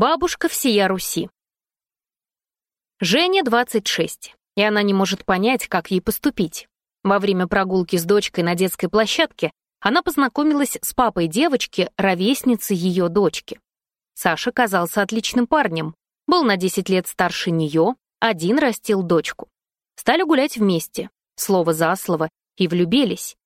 Бабушка всея Руси. Жене 26, и она не может понять, как ей поступить. Во время прогулки с дочкой на детской площадке она познакомилась с папой девочки, ровесницы ее дочки. Саша казался отличным парнем, был на 10 лет старше нее, один растил дочку. Стали гулять вместе, слово за слово, и влюбились.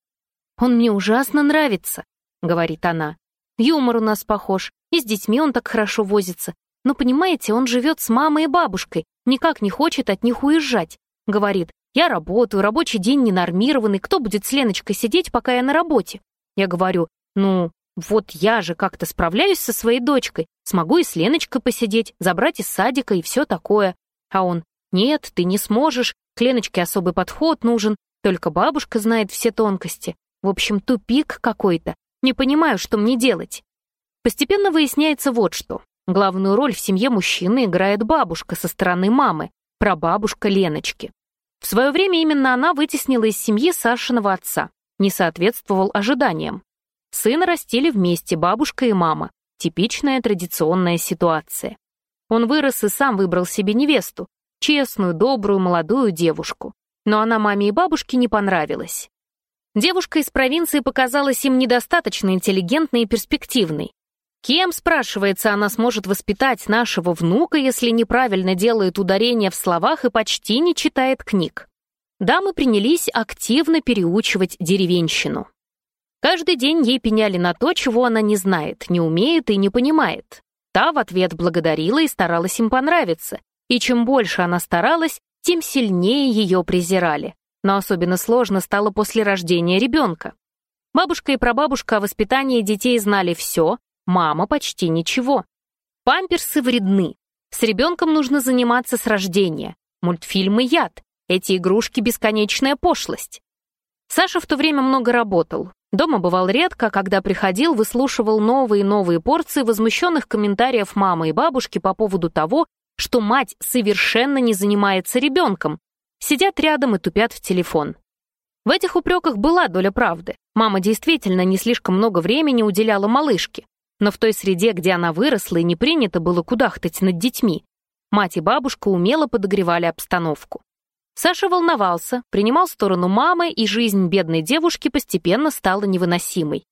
«Он мне ужасно нравится», — говорит она. Юмор у нас похож, и с детьми он так хорошо возится. Но, понимаете, он живет с мамой и бабушкой, никак не хочет от них уезжать. Говорит, я работаю, рабочий день ненормированный, кто будет с Леночкой сидеть, пока я на работе? Я говорю, ну, вот я же как-то справляюсь со своей дочкой, смогу и с Леночкой посидеть, забрать из садика и все такое. А он, нет, ты не сможешь, к Леночке особый подход нужен, только бабушка знает все тонкости. В общем, тупик какой-то. Не понимаю, что мне делать. Постепенно выясняется вот что. Главную роль в семье мужчины играет бабушка со стороны мамы, прабабушка Леночки. В свое время именно она вытеснила из семьи Сашиного отца. Не соответствовал ожиданиям. Сына растили вместе бабушка и мама. Типичная традиционная ситуация. Он вырос и сам выбрал себе невесту. Честную, добрую, молодую девушку. Но она маме и бабушке не понравилась. Девушка из провинции показалась им недостаточно интеллигентной и перспективной. Кем, спрашивается, она сможет воспитать нашего внука, если неправильно делает ударение в словах и почти не читает книг? Дамы принялись активно переучивать деревенщину. Каждый день ей пеняли на то, чего она не знает, не умеет и не понимает. Та в ответ благодарила и старалась им понравиться. И чем больше она старалась, тем сильнее ее презирали но особенно сложно стало после рождения ребенка. Бабушка и прабабушка о воспитании детей знали все, мама почти ничего. Памперсы вредны. С ребенком нужно заниматься с рождения. Мультфильмы — яд. Эти игрушки — бесконечная пошлость. Саша в то время много работал. Дома бывал редко, а когда приходил, выслушивал новые и новые порции возмущенных комментариев мамы и бабушки по поводу того, что мать совершенно не занимается ребенком, сидят рядом и тупят в телефон. В этих упреках была доля правды. Мама действительно не слишком много времени уделяла малышке. Но в той среде, где она выросла, и не принято было кудахтать над детьми. Мать и бабушка умело подогревали обстановку. Саша волновался, принимал сторону мамы, и жизнь бедной девушки постепенно стала невыносимой.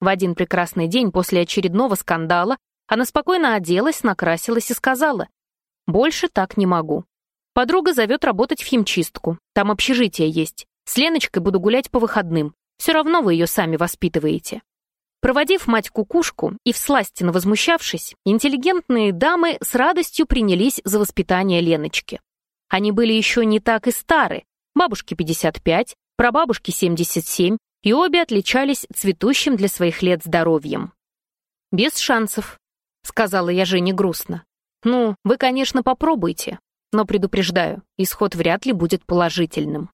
В один прекрасный день после очередного скандала она спокойно оделась, накрасилась и сказала, «Больше так не могу. Подруга зовет работать в химчистку. Там общежитие есть. С Леночкой буду гулять по выходным. Все равно вы ее сами воспитываете. Проводив мать-кукушку и всласть возмущавшись, интеллигентные дамы с радостью принялись за воспитание Леночки. Они были еще не так и стары. Бабушке 55, прабабушке 77, и обе отличались цветущим для своих лет здоровьем. «Без шансов», — сказала я Жене грустно. «Ну, вы, конечно, попробуйте, но предупреждаю, исход вряд ли будет положительным.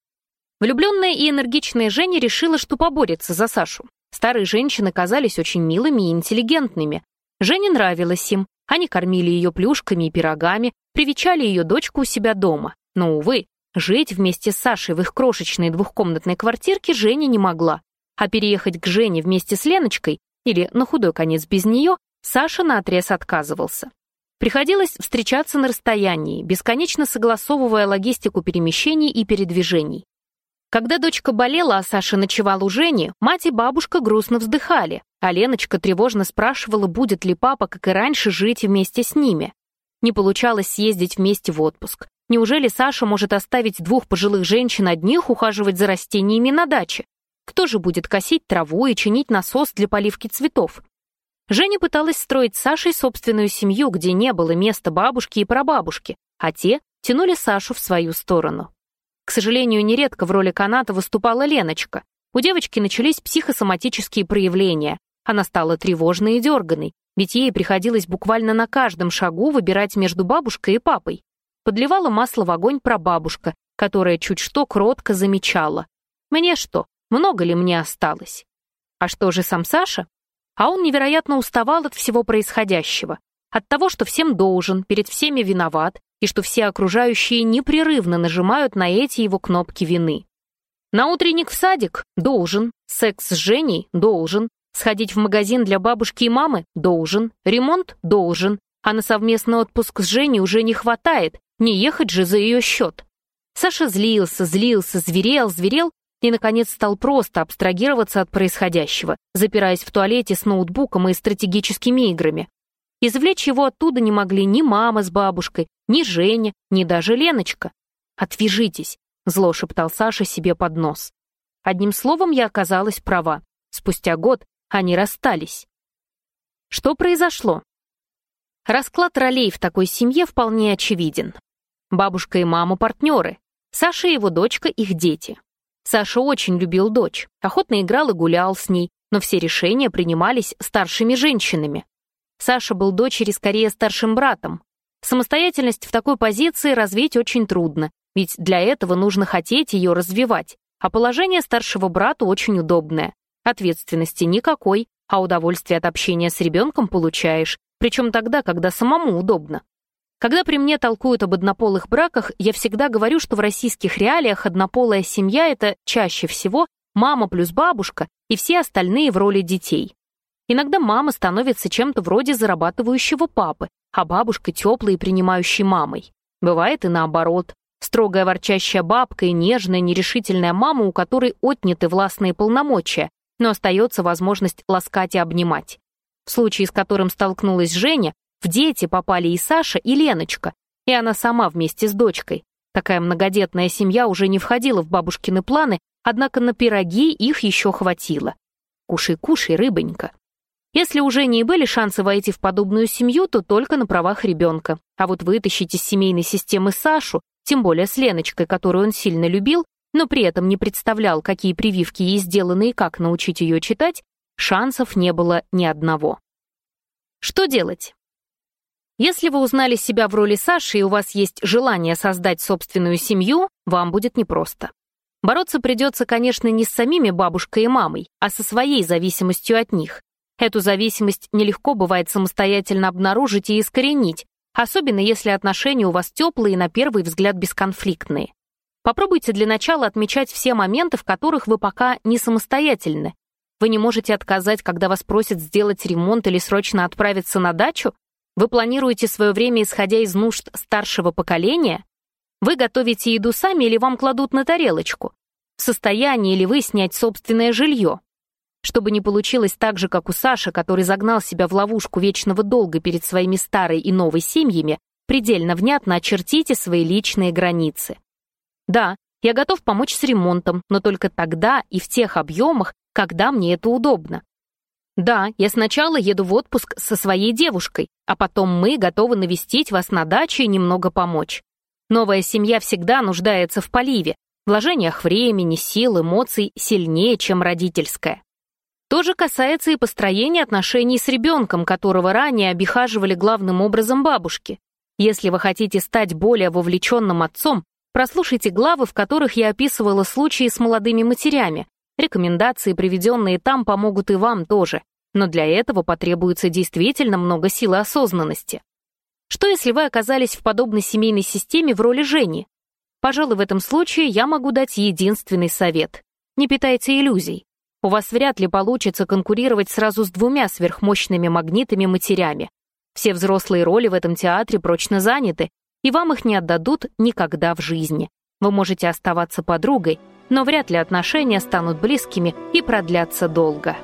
Влюбленная и энергичная Женя решила, что поборется за Сашу. Старые женщины казались очень милыми и интеллигентными. Жене нравилось им. Они кормили ее плюшками и пирогами, привечали ее дочку у себя дома. Но, увы, жить вместе с Сашей в их крошечной двухкомнатной квартирке Женя не могла. А переехать к Жене вместе с Леночкой или, на худой конец, без нее, Саша наотрез отказывался. Приходилось встречаться на расстоянии, бесконечно согласовывая логистику перемещений и передвижений. Когда дочка болела, а Саша ночевал у Жени, мать и бабушка грустно вздыхали, а Леночка тревожно спрашивала, будет ли папа, как и раньше, жить вместе с ними. Не получалось съездить вместе в отпуск. Неужели Саша может оставить двух пожилых женщин одних ухаживать за растениями на даче? Кто же будет косить траву и чинить насос для поливки цветов? Женя пыталась строить с Сашей собственную семью, где не было места бабушки и прабабушки, а те тянули Сашу в свою сторону. К сожалению, нередко в роли каната выступала Леночка. У девочки начались психосоматические проявления. Она стала тревожной и дерганой, ведь ей приходилось буквально на каждом шагу выбирать между бабушкой и папой. Подливала масло в огонь прабабушка, которая чуть что кротко замечала. «Мне что, много ли мне осталось?» А что же сам Саша? А он невероятно уставал от всего происходящего, от того, что всем должен, перед всеми виноват, и что все окружающие непрерывно нажимают на эти его кнопки вины. На утренник в садик – должен, секс с Женей – должен, сходить в магазин для бабушки и мамы – должен, ремонт – должен, а на совместный отпуск с Женей уже не хватает, не ехать же за ее счет. Саша злился, злился, зверел, зверел и, наконец, стал просто абстрагироваться от происходящего, запираясь в туалете с ноутбуком и стратегическими играми. Извлечь его оттуда не могли ни мама с бабушкой, ни Женя, ни даже Леночка. «Отвяжитесь», — зло шептал Саша себе под нос. Одним словом, я оказалась права. Спустя год они расстались. Что произошло? Расклад ролей в такой семье вполне очевиден. Бабушка и мама — партнеры. Саша и его дочка — их дети. Саша очень любил дочь, охотно играл и гулял с ней, но все решения принимались старшими женщинами. Саша был дочери скорее старшим братом. Самостоятельность в такой позиции развить очень трудно, ведь для этого нужно хотеть ее развивать, а положение старшего брата очень удобное. Ответственности никакой, а удовольствие от общения с ребенком получаешь, причем тогда, когда самому удобно. Когда при мне толкуют об однополых браках, я всегда говорю, что в российских реалиях однополая семья — это чаще всего мама плюс бабушка и все остальные в роли детей. Иногда мама становится чем-то вроде зарабатывающего папы, а бабушка — теплой и принимающей мамой. Бывает и наоборот. Строгая ворчащая бабка и нежная, нерешительная мама, у которой отняты властные полномочия, но остается возможность ласкать и обнимать. В случае, с которым столкнулась Женя, в дети попали и Саша, и Леночка, и она сама вместе с дочкой. Такая многодетная семья уже не входила в бабушкины планы, однако на пироги их еще хватило. Кушай-кушай, рыбонька. Если уже не были шансы войти в подобную семью, то только на правах ребенка. А вот вытащить из семейной системы Сашу, тем более с Леночкой, которую он сильно любил, но при этом не представлял, какие прививки ей сделаны и как научить ее читать, шансов не было ни одного. Что делать? Если вы узнали себя в роли Саши и у вас есть желание создать собственную семью, вам будет непросто. Бороться придется, конечно, не с самими бабушкой и мамой, а со своей зависимостью от них. Эту зависимость нелегко бывает самостоятельно обнаружить и искоренить, особенно если отношения у вас теплые и на первый взгляд бесконфликтные. Попробуйте для начала отмечать все моменты, в которых вы пока не самостоятельны. Вы не можете отказать, когда вас просят сделать ремонт или срочно отправиться на дачу, вы планируете свое время, исходя из нужд старшего поколения? Вы готовите еду сами или вам кладут на тарелочку? В состоянии ли вы снять собственное жилье? Чтобы не получилось так же, как у Саши, который загнал себя в ловушку вечного долга перед своими старой и новой семьями, предельно внятно очертите свои личные границы. Да, я готов помочь с ремонтом, но только тогда и в тех объемах, когда мне это удобно. Да, я сначала еду в отпуск со своей девушкой, а потом мы готовы навестить вас на даче и немного помочь. Новая семья всегда нуждается в поливе, вложениях времени, сил, эмоций сильнее, чем родительская. То же касается и построения отношений с ребенком, которого ранее обихаживали главным образом бабушки. Если вы хотите стать более вовлеченным отцом, прослушайте главы, в которых я описывала случаи с молодыми матерями, Рекомендации, приведенные там, помогут и вам тоже. Но для этого потребуется действительно много силы осознанности. Что если вы оказались в подобной семейной системе в роли Жени? Пожалуй, в этом случае я могу дать единственный совет. Не питайте иллюзий. У вас вряд ли получится конкурировать сразу с двумя сверхмощными магнитами-матерями. Все взрослые роли в этом театре прочно заняты, и вам их не отдадут никогда в жизни. Вы можете оставаться подругой, но вряд ли отношения станут близкими и продлятся долго.